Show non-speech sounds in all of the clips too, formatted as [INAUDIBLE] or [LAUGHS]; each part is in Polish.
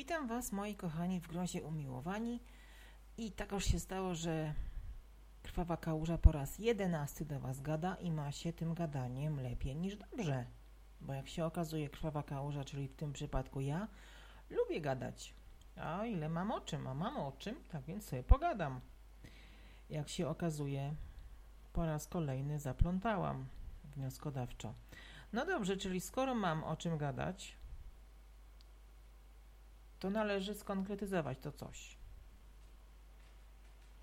Witam Was, moi kochani, w grozie umiłowani. I takoż się stało, że krwawa kałuża po raz jedenasty do Was gada i ma się tym gadaniem lepiej niż dobrze. Bo jak się okazuje, krwawa kałuża, czyli w tym przypadku ja, lubię gadać. A ile mam o czym? A mam o czym, tak więc sobie pogadam. Jak się okazuje, po raz kolejny zaplątałam wnioskodawczo. No dobrze, czyli skoro mam o czym gadać, to należy skonkretyzować to coś,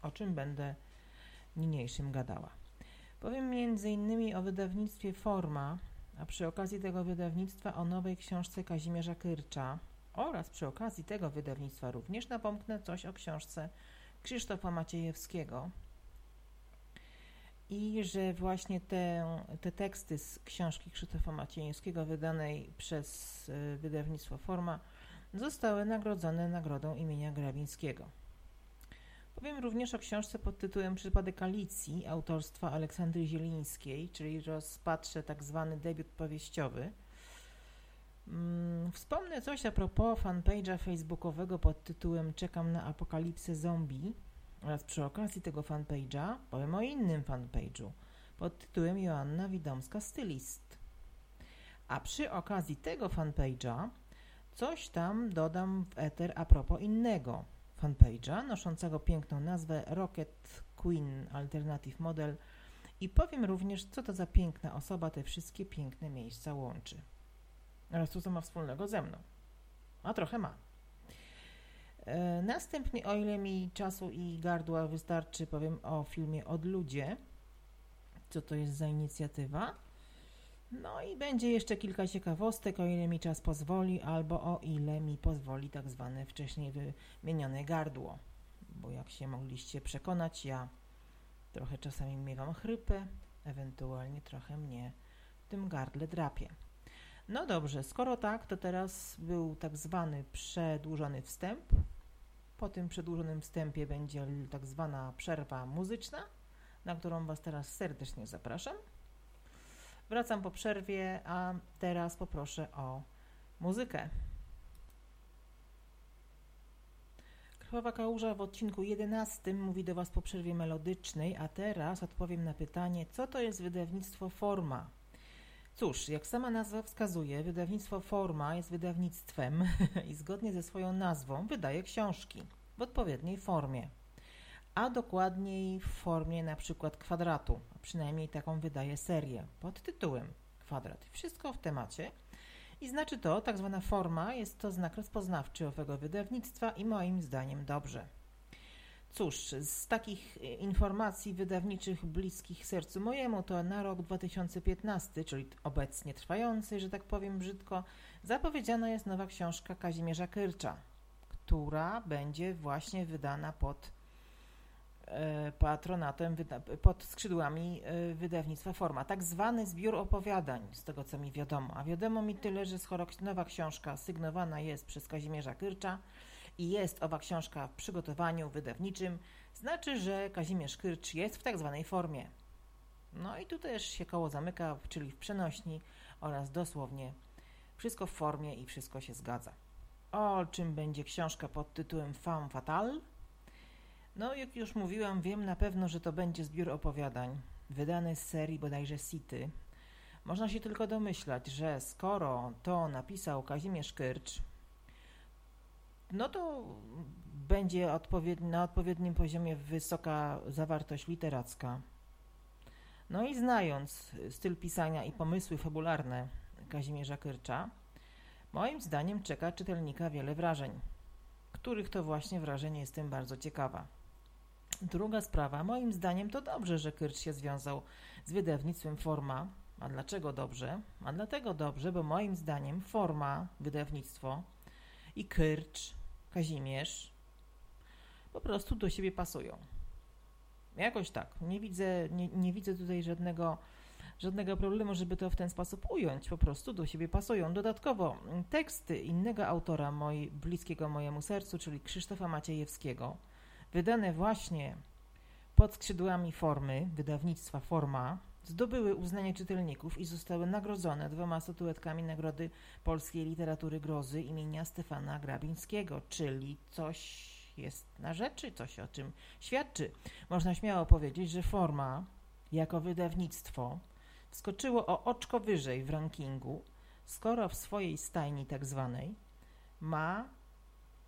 o czym będę niniejszym gadała. Powiem między innymi o wydawnictwie Forma, a przy okazji tego wydawnictwa o nowej książce Kazimierza Kyrcza oraz przy okazji tego wydawnictwa również napomknę coś o książce Krzysztofa Maciejewskiego i że właśnie te, te teksty z książki Krzysztofa Maciejewskiego wydanej przez y, wydawnictwo Forma zostały nagrodzone nagrodą imienia Grawińskiego. Powiem również o książce pod tytułem Przypadek Alicji autorstwa Aleksandry Zielińskiej, czyli rozpatrzę tak zwany debiut powieściowy. Mm, wspomnę coś a propos fanpage'a facebookowego pod tytułem Czekam na apokalipsę zombie oraz przy okazji tego fanpage'a powiem o innym fanpage'u pod tytułem Joanna Widomska Stylist. A przy okazji tego fanpage'a Coś tam dodam w Ether a propos innego fanpage'a noszącego piękną nazwę Rocket Queen Alternative Model i powiem również, co to za piękna osoba te wszystkie piękne miejsca łączy. Oraz co to ma wspólnego ze mną. A trochę ma. E, następnie, o ile mi czasu i gardła wystarczy, powiem o filmie Od ludzie, co to jest za inicjatywa. No i będzie jeszcze kilka ciekawostek, o ile mi czas pozwoli, albo o ile mi pozwoli tak zwane wcześniej wymienione gardło. Bo jak się mogliście przekonać, ja trochę czasami miewam chrypę, ewentualnie trochę mnie w tym gardle drapie. No dobrze, skoro tak, to teraz był tak zwany przedłużony wstęp. Po tym przedłużonym wstępie będzie tak zwana przerwa muzyczna, na którą Was teraz serdecznie zapraszam. Wracam po przerwie, a teraz poproszę o muzykę. Krwawa Kałuża w odcinku 11 mówi do Was po przerwie melodycznej, a teraz odpowiem na pytanie, co to jest wydawnictwo Forma? Cóż, jak sama nazwa wskazuje, wydawnictwo Forma jest wydawnictwem [LAUGHS] i zgodnie ze swoją nazwą wydaje książki w odpowiedniej formie a dokładniej w formie na przykład kwadratu, a przynajmniej taką wydaje serię pod tytułem kwadrat. Wszystko w temacie. I znaczy to, tak zwana forma, jest to znak rozpoznawczy owego wydawnictwa i moim zdaniem dobrze. Cóż, z takich informacji wydawniczych bliskich sercu mojemu, to na rok 2015, czyli obecnie trwający, że tak powiem brzydko, zapowiedziana jest nowa książka Kazimierza Kyrcza, która będzie właśnie wydana pod E, patronatem, pod skrzydłami e, wydawnictwa Forma. Tak zwany zbiór opowiadań, z tego co mi wiadomo. A wiadomo mi tyle, że skoro nowa książka sygnowana jest przez Kazimierza Kyrcza i jest owa książka w przygotowaniu wydawniczym, znaczy, że Kazimierz Kyrcz jest w tak zwanej formie. No i tu też się koło zamyka, czyli w przenośni oraz dosłownie wszystko w formie i wszystko się zgadza. O czym będzie książka pod tytułem Femme Fatale? No, jak już mówiłam, wiem na pewno, że to będzie zbiór opowiadań, wydany z serii bodajże City. Można się tylko domyślać, że skoro to napisał Kazimierz Kyrcz, no to będzie na odpowiednim poziomie wysoka zawartość literacka. No i znając styl pisania i pomysły fabularne Kazimierza Kyrcza, moim zdaniem czeka czytelnika wiele wrażeń, których to właśnie wrażeń jestem bardzo ciekawa. Druga sprawa, moim zdaniem to dobrze, że Kyrcz się związał z wydawnictwem Forma. A dlaczego dobrze? A dlatego dobrze, bo moim zdaniem Forma, wydawnictwo i Kyrcz, Kazimierz po prostu do siebie pasują. Jakoś tak. Nie widzę, nie, nie widzę tutaj żadnego, żadnego problemu, żeby to w ten sposób ująć. Po prostu do siebie pasują. Dodatkowo teksty innego autora, moj, bliskiego mojemu sercu, czyli Krzysztofa Maciejewskiego, wydane właśnie pod skrzydłami formy, wydawnictwa Forma, zdobyły uznanie czytelników i zostały nagrodzone dwoma statuetkami Nagrody Polskiej Literatury Grozy imienia Stefana Grabińskiego, czyli coś jest na rzeczy, coś o czym świadczy. Można śmiało powiedzieć, że forma jako wydawnictwo wskoczyło o oczko wyżej w rankingu, skoro w swojej stajni tak zwanej ma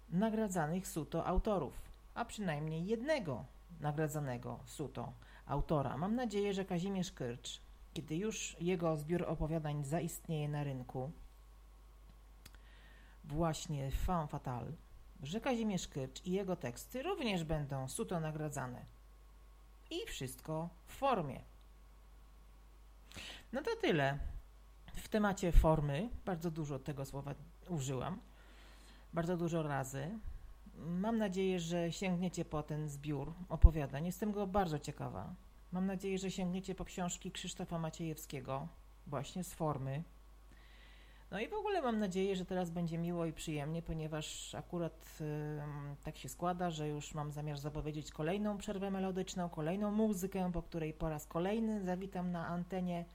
nagradzanych suto autorów, a przynajmniej jednego nagradzanego suto autora. Mam nadzieję, że Kazimierz Kyrcz, kiedy już jego zbiór opowiadań zaistnieje na rynku, właśnie Femme Fatale, że Kazimierz Kyrcz i jego teksty również będą suto nagradzane. I wszystko w formie. No to tyle. W temacie formy bardzo dużo tego słowa użyłam. Bardzo dużo razy. Mam nadzieję, że sięgniecie po ten zbiór opowiadań. Jestem go bardzo ciekawa. Mam nadzieję, że sięgniecie po książki Krzysztofa Maciejewskiego, właśnie z formy. No i w ogóle mam nadzieję, że teraz będzie miło i przyjemnie, ponieważ akurat y, tak się składa, że już mam zamiar zapowiedzieć kolejną przerwę melodyczną, kolejną muzykę, po której po raz kolejny zawitam na antenie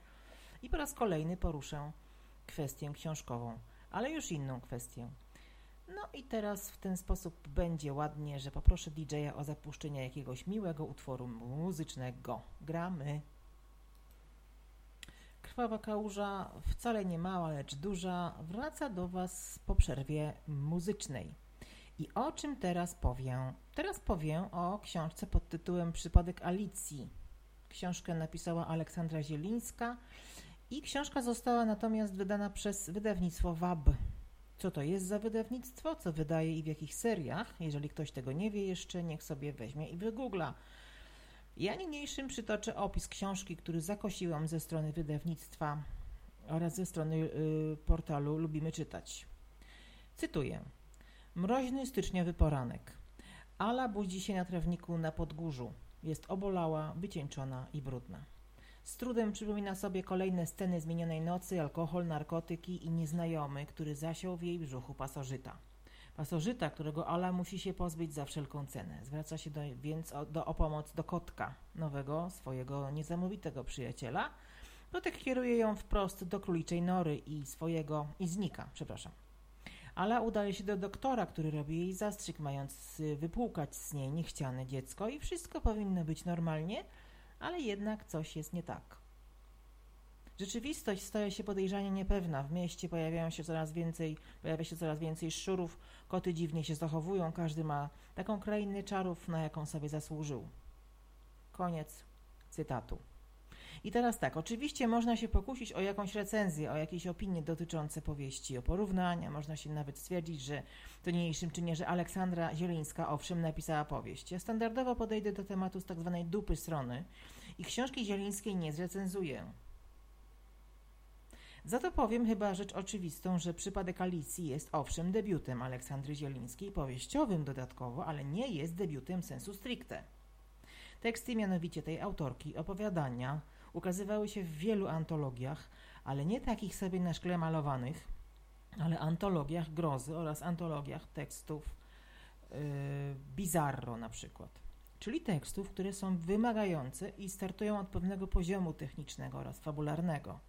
i po raz kolejny poruszę kwestię książkową, ale już inną kwestię. No i teraz w ten sposób będzie ładnie, że poproszę DJ-a o zapuszczenie jakiegoś miłego utworu muzycznego. Gramy. Krwawa kałuża, wcale nie mała, lecz duża, wraca do Was po przerwie muzycznej. I o czym teraz powiem? Teraz powiem o książce pod tytułem Przypadek Alicji. Książkę napisała Aleksandra Zielińska i książka została natomiast wydana przez wydawnictwo WAB co to jest za wydawnictwo, co wydaje i w jakich seriach. Jeżeli ktoś tego nie wie jeszcze, niech sobie weźmie i wygoogla. Ja niniejszym przytoczę opis książki, który zakosiłam ze strony wydawnictwa oraz ze strony y, portalu Lubimy Czytać. Cytuję. Mroźny styczniowy poranek. Ala budzi się na trawniku na podgórzu. Jest obolała, wycieńczona i brudna. Z trudem przypomina sobie kolejne sceny zmienionej nocy, alkohol, narkotyki i nieznajomy, który zasiął w jej brzuchu pasożyta. Pasożyta, którego Ala musi się pozbyć za wszelką cenę. Zwraca się do, więc o, do, o pomoc do kotka, nowego, swojego niesamowitego przyjaciela. Kotek kieruje ją wprost do króliczej nory i swojego, i znika, przepraszam. Ala udaje się do doktora, który robi jej zastrzyk, mając wypłukać z niej niechciane dziecko i wszystko powinno być normalnie, ale jednak coś jest nie tak. Rzeczywistość staje się podejrzanie niepewna. W mieście pojawiają się coraz więcej, pojawia się coraz więcej szczurów, koty dziwnie się zachowują, każdy ma taką krainę czarów, na jaką sobie zasłużył. Koniec cytatu. I teraz tak, oczywiście można się pokusić o jakąś recenzję, o jakieś opinie dotyczące powieści, o porównania. Można się nawet stwierdzić, że to niniejszym czynie, że Aleksandra Zielińska owszem napisała powieść. Ja standardowo podejdę do tematu z tak zwanej dupy strony i książki Zielińskiej nie zrecenzuję. Za to powiem chyba rzecz oczywistą, że przypadek Alicji jest owszem debiutem Aleksandry Zielińskiej, powieściowym dodatkowo, ale nie jest debiutem sensu stricte. Teksty mianowicie tej autorki, opowiadania, ukazywały się w wielu antologiach, ale nie takich sobie na szkle malowanych, ale antologiach grozy oraz antologiach tekstów yy, bizarro na przykład. Czyli tekstów, które są wymagające i startują od pewnego poziomu technicznego oraz fabularnego.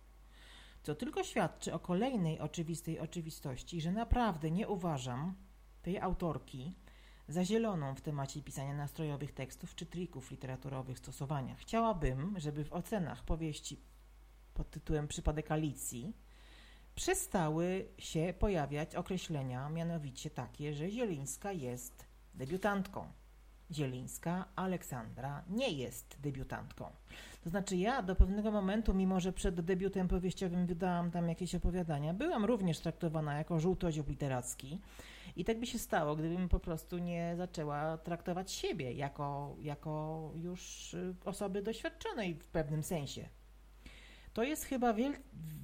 Co tylko świadczy o kolejnej oczywistej oczywistości, że naprawdę nie uważam tej autorki za zieloną w temacie pisania nastrojowych tekstów czy trików literaturowych stosowania. Chciałabym, żeby w ocenach powieści pod tytułem Przypadek Alicji przestały się pojawiać określenia, mianowicie takie, że Zielińska jest debiutantką. Zielińska Aleksandra nie jest debiutantką. To znaczy ja do pewnego momentu, mimo że przed debiutem powieściowym wydałam tam jakieś opowiadania, byłam również traktowana jako żółtodziób literacki i tak by się stało, gdybym po prostu nie zaczęła traktować siebie jako, jako już y, osoby doświadczonej w pewnym sensie. To jest chyba wiel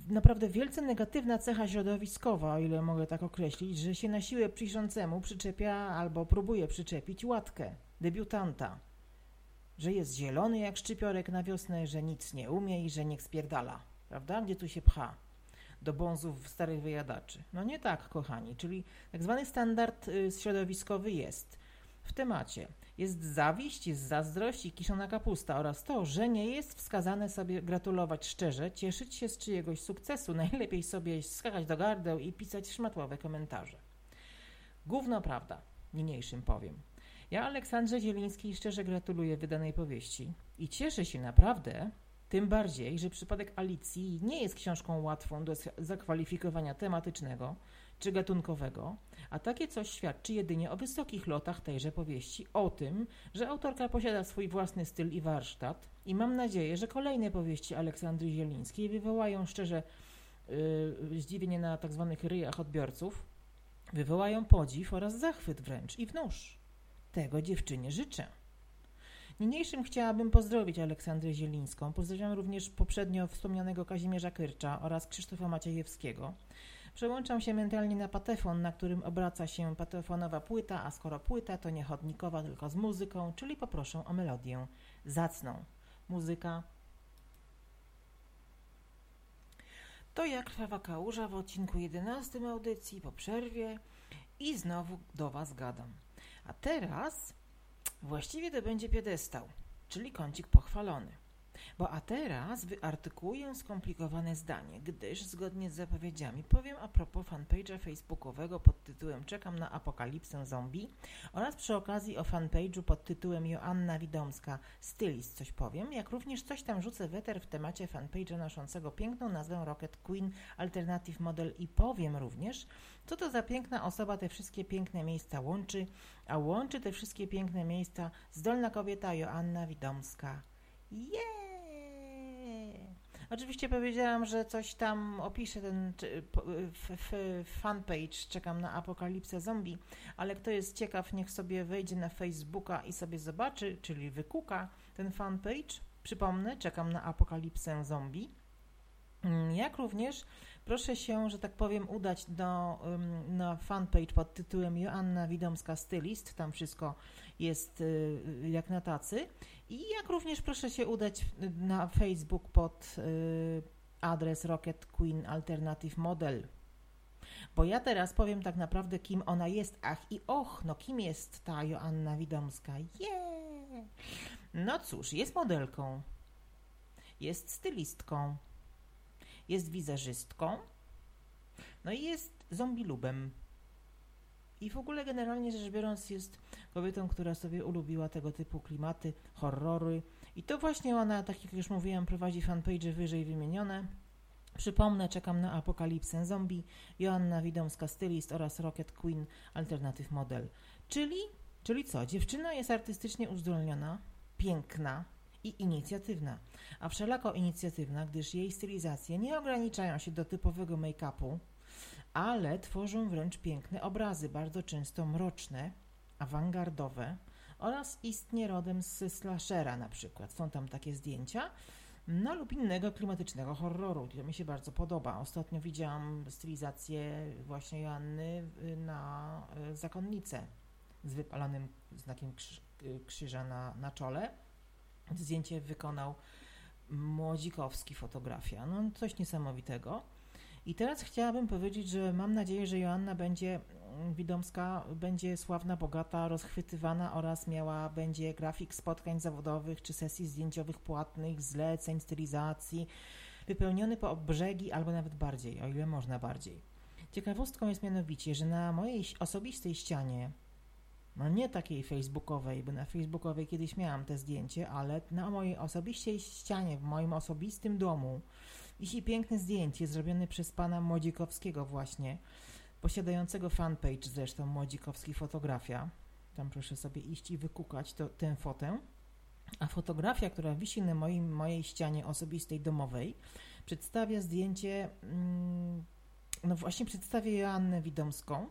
naprawdę wielce negatywna cecha środowiskowa, o ile mogę tak określić, że się na siłę piszącemu przyczepia albo próbuje przyczepić łatkę debiutanta, że jest zielony jak szczypiorek na wiosnę, że nic nie umie i że niech spierdala, prawda? Gdzie tu się pcha? Do bązów starych wyjadaczy. No nie tak, kochani, czyli tak zwany standard y, środowiskowy jest. w temacie. Jest zawiść, jest zazdrość i kiszona kapusta oraz to, że nie jest wskazane sobie gratulować szczerze, cieszyć się z czyjegoś sukcesu, [LAUGHS] najlepiej sobie skakać do gardeł i pisać szmatłowe komentarze. Gówno prawda, niniejszym powiem. Ja Aleksandrze Zielińskiej szczerze gratuluję wydanej powieści i cieszę się naprawdę, tym bardziej, że przypadek Alicji nie jest książką łatwą do zakwalifikowania tematycznego czy gatunkowego, a takie coś świadczy jedynie o wysokich lotach tejże powieści, o tym, że autorka posiada swój własny styl i warsztat i mam nadzieję, że kolejne powieści Aleksandry Zielińskiej wywołają szczerze yy, zdziwienie na tzw. Tak ryjach odbiorców, wywołają podziw oraz zachwyt wręcz i wnóż. Tego dziewczynie życzę. Niniejszym chciałabym pozdrowić Aleksandrę Zielińską. Pozdrawiam również poprzednio wspomnianego Kazimierza Kyrcza oraz Krzysztofa Maciejewskiego. Przełączam się mentalnie na patefon, na którym obraca się patefonowa płyta, a skoro płyta to nie chodnikowa, tylko z muzyką, czyli poproszę o melodię zacną. Muzyka to jak krwawa kałuża w odcinku 11 audycji po przerwie i znowu do Was gadam. A teraz właściwie to będzie piedestał, czyli kącik pochwalony. Bo a teraz wyartykuję skomplikowane zdanie, gdyż zgodnie z zapowiedziami powiem a propos fanpage'a facebookowego pod tytułem Czekam na apokalipsę zombie oraz przy okazji o fanpage'u pod tytułem Joanna Widomska Stylist coś powiem, jak również coś tam rzucę weter w temacie fanpage'a noszącego piękną nazwę Rocket Queen Alternative Model i powiem również, co to za piękna osoba te wszystkie piękne miejsca łączy, a łączy te wszystkie piękne miejsca zdolna kobieta Joanna Widomska. Yeah! Oczywiście powiedziałam, że coś tam opiszę ten fanpage, czekam na apokalipsę zombie, ale kto jest ciekaw, niech sobie wejdzie na Facebooka i sobie zobaczy, czyli wykuka ten fanpage. Przypomnę, czekam na apokalipsę zombie. Mm, jak również proszę się, że tak powiem, udać do, na fanpage pod tytułem Joanna Widomska Stylist, tam wszystko jest y, jak na tacy. I jak również proszę się udać na Facebook pod y, adres Rocket Queen Alternative Model. Bo ja teraz powiem tak naprawdę, kim ona jest. Ach i och, no kim jest ta Joanna Widomska? Yeah! No cóż, jest modelką, jest stylistką, jest wizerzystką, no i jest zombilubem. I w ogóle generalnie rzecz biorąc jest kobietą, która sobie ulubiła tego typu klimaty, horrory. I to właśnie ona, tak jak już mówiłam, prowadzi fanpage wyżej wymienione. Przypomnę, czekam na Apokalipsę Zombie, Joanna Widomska Stylist oraz Rocket Queen Alternative Model. Czyli, czyli co? Dziewczyna jest artystycznie uzdolniona, piękna i inicjatywna. A wszelako inicjatywna, gdyż jej stylizacje nie ograniczają się do typowego make-upu, ale tworzą wręcz piękne obrazy, bardzo często mroczne, awangardowe oraz istnie rodem z slashera na przykład. Są tam takie zdjęcia. No lub innego klimatycznego horroru. To mi się bardzo podoba. Ostatnio widziałam stylizację właśnie Joanny y, na y, zakonnicę z wypalonym znakiem y, krzyża na, na czole. Zdjęcie wykonał Młodzikowski, fotografia. No coś niesamowitego. I teraz chciałabym powiedzieć, że mam nadzieję, że Joanna będzie mm, Widomska będzie sławna, bogata, rozchwytywana oraz miała będzie grafik spotkań zawodowych czy sesji zdjęciowych płatnych, zleceń, stylizacji, wypełniony po brzegi albo nawet bardziej, o ile można bardziej. Ciekawostką jest mianowicie, że na mojej osobistej ścianie, no nie takiej facebookowej, bo na facebookowej kiedyś miałam te zdjęcie, ale na mojej osobistej ścianie, w moim osobistym domu, Wisi piękne zdjęcie zrobione przez pana Młodzikowskiego właśnie, posiadającego fanpage zresztą Młodzikowski Fotografia. Tam proszę sobie iść i wykukać to, tę fotę. A fotografia, która wisi na moim, mojej ścianie osobistej domowej, przedstawia zdjęcie, mm, no właśnie przedstawia Joannę Widomską,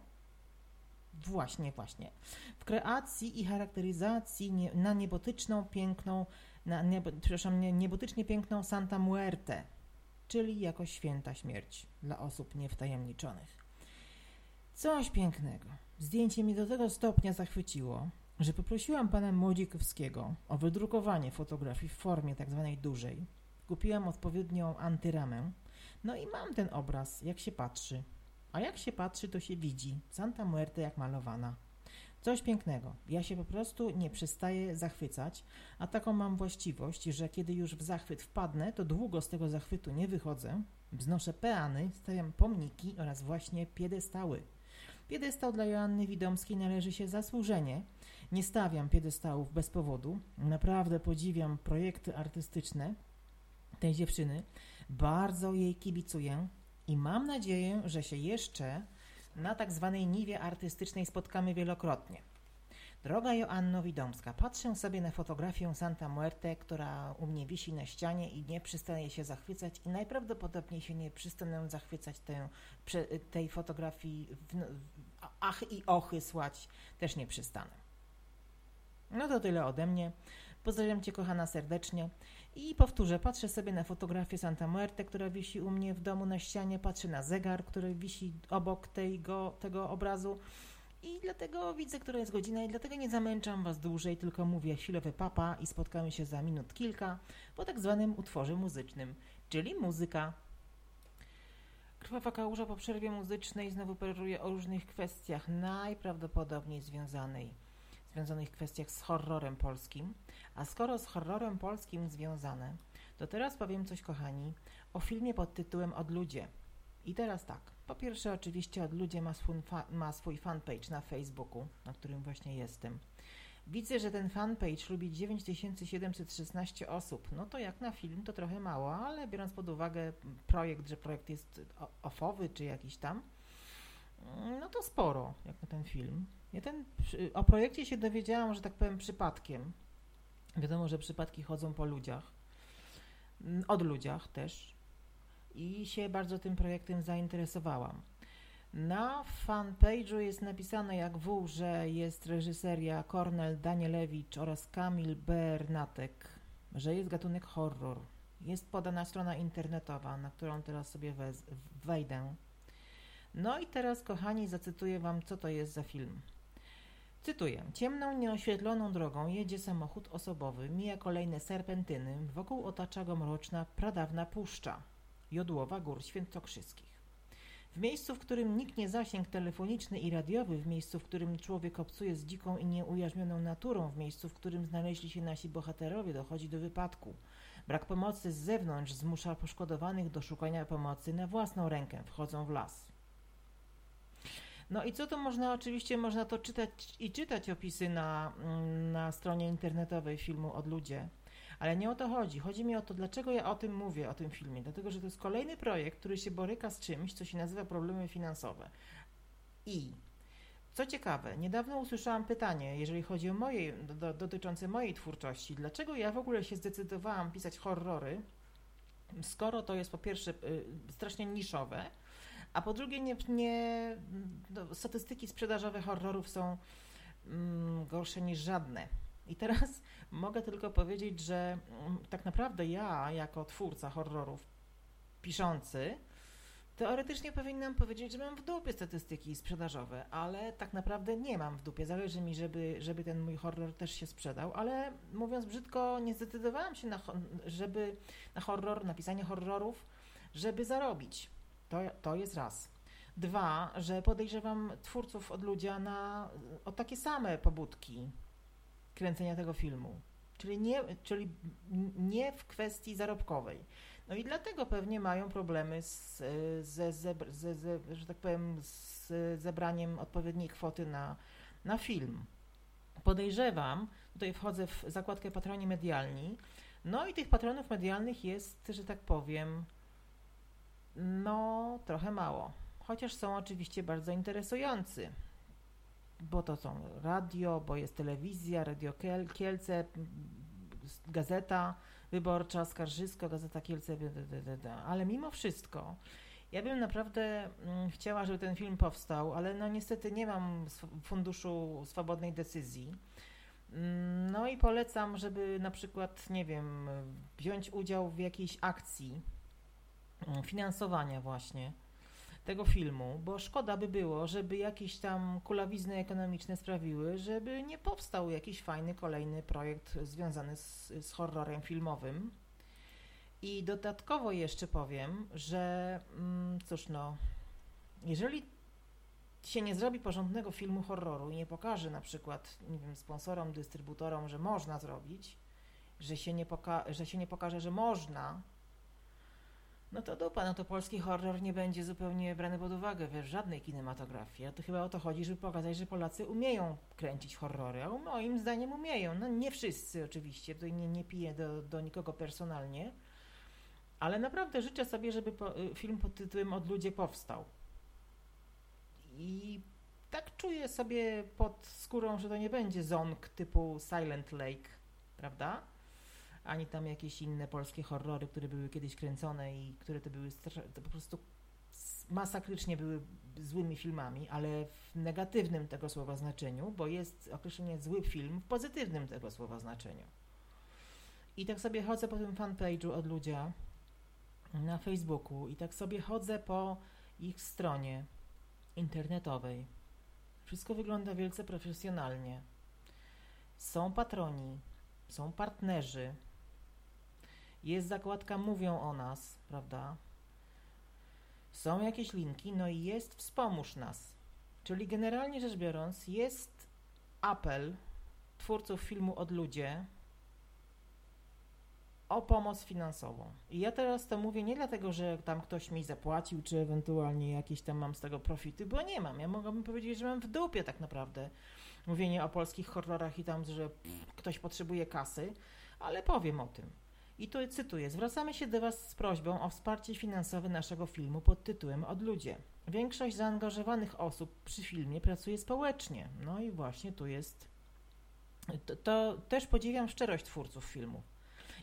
Właśnie, właśnie. W kreacji i charakteryzacji nie, na niebotyczną, piękną, na niebo, przepraszam, niebotycznie piękną Santa Muerte, czyli jako święta śmierć dla osób niewtajemniczonych. Coś pięknego. Zdjęcie mi do tego stopnia zachwyciło, że poprosiłam pana Młodzikowskiego o wydrukowanie fotografii w formie tak zwanej dużej. Kupiłam odpowiednią antyramę, no i mam ten obraz, jak się patrzy. A jak się patrzy, to się widzi. Santa Muerte jak malowana. Coś pięknego. Ja się po prostu nie przestaję zachwycać, a taką mam właściwość, że kiedy już w zachwyt wpadnę, to długo z tego zachwytu nie wychodzę. Wznoszę peany, stawiam pomniki oraz właśnie piedestały. Piedestał dla Joanny Widomskiej należy się zasłużenie. Nie stawiam piedestałów bez powodu. Naprawdę podziwiam projekty artystyczne tej dziewczyny. Bardzo jej kibicuję i mam nadzieję, że się jeszcze na tak zwanej niwie artystycznej spotkamy wielokrotnie. Droga Joanno Widomska, patrzę sobie na fotografię Santa Muerte, która u mnie wisi na ścianie i nie przestaje się zachwycać i najprawdopodobniej się nie przystanę zachwycać tę, tej fotografii, ach i ochy słać też nie przystanę. No to tyle ode mnie. Pozdrawiam Cię kochana serdecznie i powtórzę, patrzę sobie na fotografię Santa Muerte, która wisi u mnie w domu na ścianie, patrzę na zegar, który wisi obok tego, tego obrazu i dlatego widzę, która jest godzina i dlatego nie zamęczam Was dłużej, tylko mówię chwilowy papa i spotkamy się za minut kilka po tak zwanym utworze muzycznym, czyli muzyka. Krwawa kałuża po przerwie muzycznej znowu peroruje o różnych kwestiach, najprawdopodobniej związanej, związanych kwestiach z horrorem polskim. A skoro z horrorem polskim związane, to teraz powiem coś, kochani, o filmie pod tytułem Odludzie. I teraz tak. Po pierwsze, oczywiście Odludzie ma swój, ma swój fanpage na Facebooku, na którym właśnie jestem. Widzę, że ten fanpage lubi 9716 osób. No to jak na film to trochę mało, ale biorąc pod uwagę projekt, że projekt jest ofowy czy jakiś tam, no to sporo jak na ten film. Ja ten, o projekcie się dowiedziałam, że tak powiem, przypadkiem. Wiadomo, że przypadki chodzą po ludziach, mm, od ludziach też i się bardzo tym projektem zainteresowałam. Na fanpage'u jest napisane jak w, że jest reżyseria Kornel Danielewicz oraz Kamil Bernatek, że jest gatunek horror. Jest podana strona internetowa, na którą teraz sobie wejdę. No i teraz, kochani, zacytuję Wam, co to jest za film. Cytuję. Ciemną, nieoświetloną drogą jedzie samochód osobowy, mija kolejne serpentyny, wokół otacza go mroczna, pradawna puszcza. Jodłowa Gór Świętokrzyskich. W miejscu, w którym niknie zasięg telefoniczny i radiowy, w miejscu, w którym człowiek obcuje z dziką i nieujarzmioną naturą, w miejscu, w którym znaleźli się nasi bohaterowie, dochodzi do wypadku. Brak pomocy z zewnątrz zmusza poszkodowanych do szukania pomocy na własną rękę, wchodzą w las. No i co to można, oczywiście można to czytać i czytać opisy na, mm, na stronie internetowej filmu Od Ludzie, ale nie o to chodzi. Chodzi mi o to, dlaczego ja o tym mówię, o tym filmie. Dlatego, że to jest kolejny projekt, który się boryka z czymś, co się nazywa problemy finansowe. I co ciekawe, niedawno usłyszałam pytanie, jeżeli chodzi o moje, do, dotyczące mojej twórczości, dlaczego ja w ogóle się zdecydowałam pisać horrory, skoro to jest po pierwsze y, strasznie niszowe, a po drugie, nie, nie no, statystyki sprzedażowe horrorów są mm, gorsze niż żadne. I teraz [LAUGHS] mogę tylko powiedzieć, że mm, tak naprawdę ja, jako twórca horrorów piszący, teoretycznie powinnam powiedzieć, że mam w dupie statystyki sprzedażowe, ale tak naprawdę nie mam w dupie. Zależy mi, żeby, żeby ten mój horror też się sprzedał, ale mówiąc brzydko, nie zdecydowałam się na, żeby, na horror, napisanie horrorów, żeby zarobić. To, to jest raz. Dwa, że podejrzewam twórców od ludzia na, o takie same pobudki kręcenia tego filmu. Czyli nie, czyli nie w kwestii zarobkowej. No i dlatego pewnie mają problemy z, ze, ze, ze, że tak powiem, z zebraniem odpowiedniej kwoty na, na film. Podejrzewam, tutaj wchodzę w zakładkę patroni medialni, no i tych patronów medialnych jest, że tak powiem, no, trochę mało. Chociaż są oczywiście bardzo interesujący, bo to są radio, bo jest telewizja, Radio Kiel, Kielce, Gazeta Wyborcza, Skarżysko, Gazeta Kielce, ale mimo wszystko ja bym naprawdę mm, chciała, żeby ten film powstał, ale no niestety nie mam funduszu swobodnej decyzji. Mm, no i polecam, żeby na przykład, nie wiem, wziąć udział w jakiejś akcji, finansowania właśnie tego filmu, bo szkoda by było, żeby jakieś tam kulawizny ekonomiczne sprawiły, żeby nie powstał jakiś fajny kolejny projekt związany z, z horrorem filmowym. I dodatkowo jeszcze powiem, że mm, cóż no, jeżeli się nie zrobi porządnego filmu horroru i nie pokaże na przykład, nie wiem, sponsorom, dystrybutorom, że można zrobić, że się nie, że się nie pokaże, że można, no to dupa, no to polski horror nie będzie zupełnie brany pod uwagę w żadnej kinematografii. A to chyba o to chodzi, żeby pokazać, że Polacy umieją kręcić horrory. A moim zdaniem umieją. No nie wszyscy oczywiście, tutaj nie, nie piję do, do nikogo personalnie, ale naprawdę życzę sobie, żeby po, y, film pod tytułem Od ludzie powstał. I tak czuję sobie pod skórą, że to nie będzie zonk typu Silent Lake, prawda? Ani tam jakieś inne polskie horrory, które były kiedyś kręcone i które to były to po prostu masakrycznie były złymi filmami, ale w negatywnym tego słowa znaczeniu, bo jest określenie zły film w pozytywnym tego słowa znaczeniu. I tak sobie chodzę po tym fanpage'u od ludzi na Facebooku i tak sobie chodzę po ich stronie internetowej. Wszystko wygląda wielce profesjonalnie. Są patroni, są partnerzy, jest zakładka Mówią o nas, prawda? Są jakieś linki, no i jest Wspomóż nas. Czyli generalnie rzecz biorąc, jest apel twórców filmu Od Ludzie o pomoc finansową. I ja teraz to mówię nie dlatego, że tam ktoś mi zapłacił, czy ewentualnie jakieś tam mam z tego profity, bo nie mam. Ja mogłabym powiedzieć, że mam w dupie tak naprawdę mówienie o polskich horrorach i tam, że pff, ktoś potrzebuje kasy, ale powiem o tym. I tu cytuję: Zwracamy się do Was z prośbą o wsparcie finansowe naszego filmu pod tytułem Od ludzie. Większość zaangażowanych osób przy filmie pracuje społecznie. No i właśnie tu jest. To, to też podziwiam szczerość twórców filmu.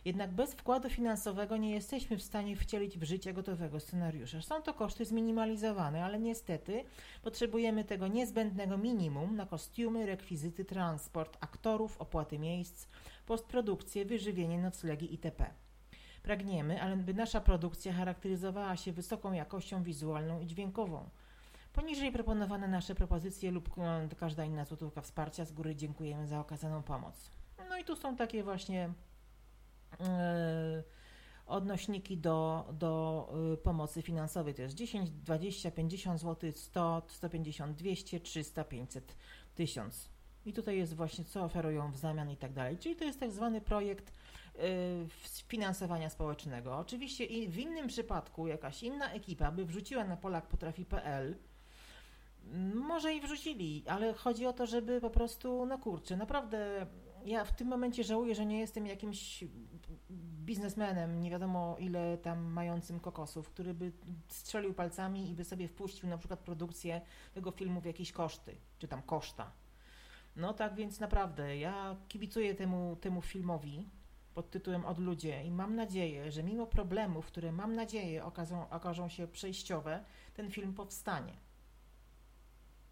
Jednak bez wkładu finansowego nie jesteśmy w stanie wcielić w życie gotowego scenariusza. Są to koszty zminimalizowane, ale niestety potrzebujemy tego niezbędnego minimum na kostiumy, rekwizyty, transport, aktorów, opłaty miejsc, postprodukcję, wyżywienie, noclegi itp. Pragniemy, aby nasza produkcja charakteryzowała się wysoką jakością wizualną i dźwiękową. Poniżej proponowane nasze propozycje lub każda inna złotówka wsparcia z góry dziękujemy za okazaną pomoc. No i tu są takie właśnie yy, odnośniki do, do yy, pomocy finansowej. To jest 10, 20, 50 zł, 100, 150, 200, 300, 500, 1000. I tutaj jest właśnie, co oferują w zamian i tak dalej. Czyli to jest tak zwany projekt y, finansowania społecznego. Oczywiście i w innym przypadku jakaś inna ekipa by wrzuciła na polakpotrafi.pl może i wrzucili, ale chodzi o to, żeby po prostu, no kurczę, naprawdę ja w tym momencie żałuję, że nie jestem jakimś biznesmenem, nie wiadomo ile tam mającym kokosów, który by strzelił palcami i by sobie wpuścił na przykład produkcję tego filmu w jakieś koszty, czy tam koszta. No tak więc naprawdę, ja kibicuję temu, temu filmowi pod tytułem Od ludzie i mam nadzieję, że mimo problemów, które mam nadzieję okazą, okażą się przejściowe, ten film powstanie.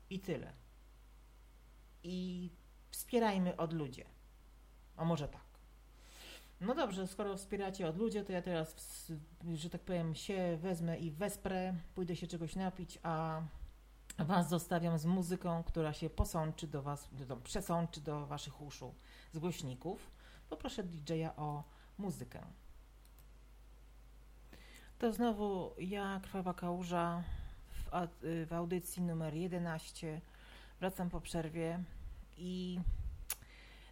I tyle. I wspierajmy od ludzie. A może tak. No dobrze, skoro wspieracie od ludzie, to ja teraz, że tak powiem, się wezmę i wesprę, pójdę się czegoś napić, a Was zostawiam z muzyką, która się posączy do Was, do, przesączy do Waszych uszu z głośników. Poproszę DJ-a o muzykę. To znowu ja, Krwawa Kałuża, w, w audycji numer 11. Wracam po przerwie i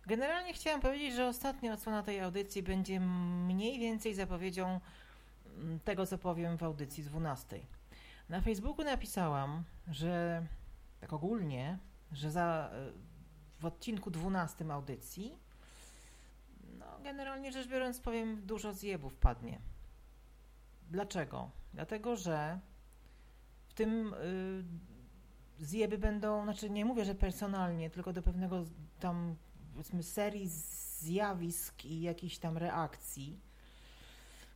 generalnie chciałam powiedzieć, że ostatnia odsłona tej audycji będzie mniej więcej zapowiedzią mm, tego, co powiem w audycji 12. Na Facebooku napisałam, że tak ogólnie, że za, w odcinku 12 audycji, no generalnie rzecz biorąc, powiem, dużo zjebów padnie. Dlaczego? Dlatego, że w tym y, zjeby będą, znaczy nie mówię, że personalnie, tylko do pewnego tam powiedzmy serii zjawisk i jakichś tam reakcji,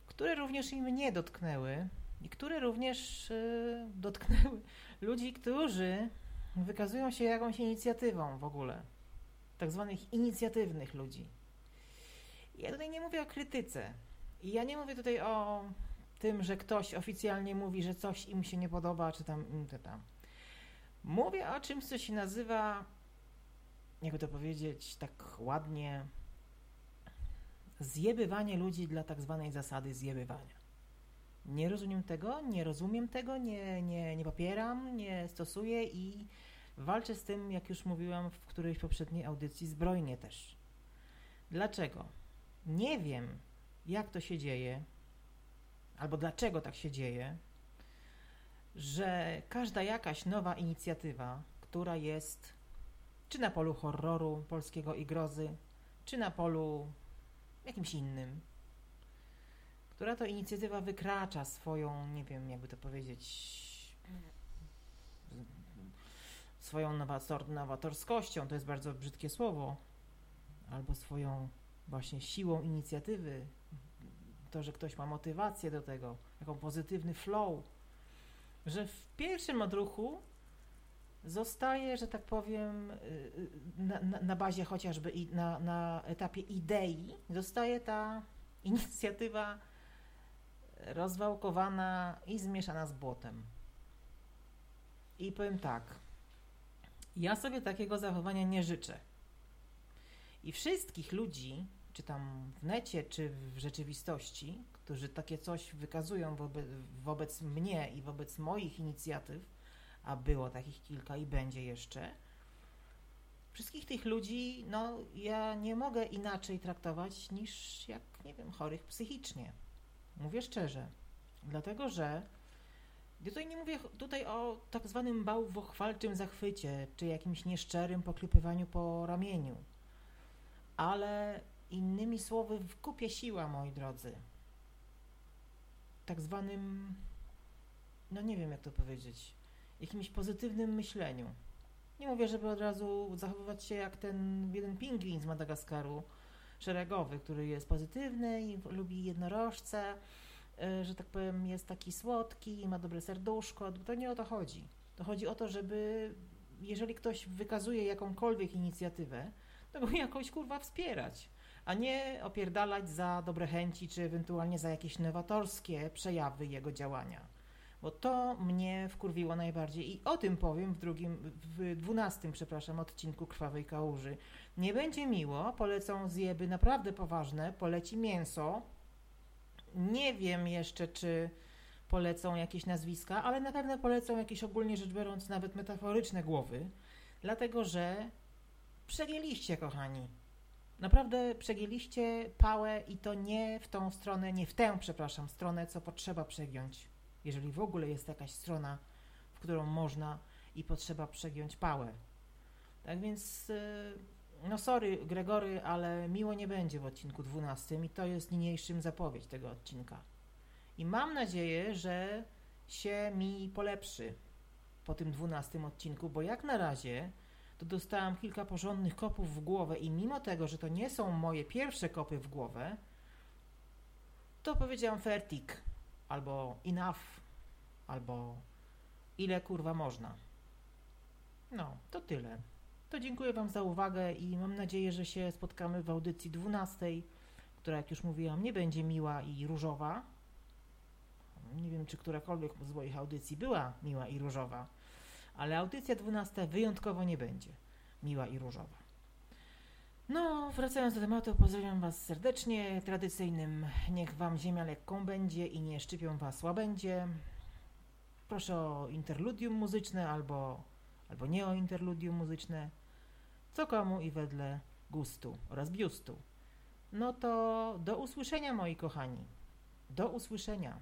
które również i mnie dotknęły, i które również y, dotknęły ludzi, którzy wykazują się jakąś inicjatywą w ogóle, tak zwanych inicjatywnych ludzi. Ja tutaj nie mówię o krytyce. Ja nie mówię tutaj o tym, że ktoś oficjalnie mówi, że coś im się nie podoba, czy tam, czy tam. Mówię o czymś, co się nazywa, jakby to powiedzieć tak ładnie, zjebywanie ludzi dla tak zwanej zasady zjebywania. Nie rozumiem tego, nie rozumiem tego, nie, nie, nie popieram, nie stosuję i walczę z tym, jak już mówiłam w którejś poprzedniej audycji, zbrojnie też. Dlaczego? Nie wiem, jak to się dzieje, albo dlaczego tak się dzieje, że każda jakaś nowa inicjatywa, która jest czy na polu horroru polskiego i grozy, czy na polu jakimś innym, która to inicjatywa wykracza swoją, nie wiem, jakby to powiedzieć, swoją nowatorskością, to jest bardzo brzydkie słowo, albo swoją właśnie siłą inicjatywy, to, że ktoś ma motywację do tego, jaką pozytywny flow, że w pierwszym odruchu zostaje, że tak powiem, y, y, na, na, na bazie chociażby na, na etapie idei, zostaje ta inicjatywa rozwałkowana i zmieszana z błotem. I powiem tak, ja sobie takiego zachowania nie życzę. I wszystkich ludzi, czy tam w necie, czy w rzeczywistości, którzy takie coś wykazują wobec, wobec mnie i wobec moich inicjatyw, a było takich kilka i będzie jeszcze, wszystkich tych ludzi, no ja nie mogę inaczej traktować niż jak, nie wiem, chorych psychicznie. Mówię szczerze. Dlatego, że tutaj nie mówię tutaj o tak zwanym bałwochwalczym zachwycie, czy jakimś nieszczerym poklepywaniu po ramieniu, ale innymi słowy w kupie siła, moi drodzy. Tak zwanym, no nie wiem jak to powiedzieć, jakimś pozytywnym myśleniu. Nie mówię, żeby od razu zachowywać się jak ten jeden pingwin z Madagaskaru szeregowy, który jest pozytywny lubi jednorożce, e, że tak powiem, jest taki słodki ma dobre serduszko. To nie o to chodzi. To chodzi o to, żeby jeżeli ktoś wykazuje jakąkolwiek inicjatywę, to go [LAUGHS] jakoś kurwa wspierać, a nie opierdalać za dobre chęci, czy ewentualnie za jakieś nowatorskie przejawy jego działania bo to mnie wkurwiło najbardziej i o tym powiem w drugim, w dwunastym, przepraszam, odcinku Krwawej Kałuży. Nie będzie miło, polecą zjeby naprawdę poważne, poleci mięso. Nie wiem jeszcze, czy polecą jakieś nazwiska, ale na pewno polecą jakieś ogólnie rzecz biorąc nawet metaforyczne głowy, dlatego że przegięliście, kochani. Naprawdę przegięliście pałę i to nie w tą stronę, nie w tę, przepraszam, stronę, co potrzeba przegiąć jeżeli w ogóle jest jakaś strona, w którą można i potrzeba przegiąć pałę. Tak więc, y, no sorry Gregory, ale miło nie będzie w odcinku 12 i to jest niniejszym zapowiedź tego odcinka. I mam nadzieję, że się mi polepszy po tym 12 odcinku, bo jak na razie to dostałam kilka porządnych kopów w głowę i mimo tego, że to nie są moje pierwsze kopy w głowę, to powiedziałam fertik albo enough, albo ile kurwa można. No, to tyle. To dziękuję Wam za uwagę i mam nadzieję, że się spotkamy w audycji 12, która, jak już mówiłam, nie będzie miła i różowa. Nie wiem, czy którakolwiek z moich audycji była miła i różowa, ale audycja 12 wyjątkowo nie będzie miła i różowa. No, wracając do tematu, pozdrawiam Was serdecznie. Tradycyjnym niech Wam ziemia lekką będzie i nie szczypią Was łabędzie. Proszę o interludium muzyczne albo, albo nie o interludium muzyczne. Co komu i wedle gustu oraz biustu. No to do usłyszenia moi kochani. Do usłyszenia.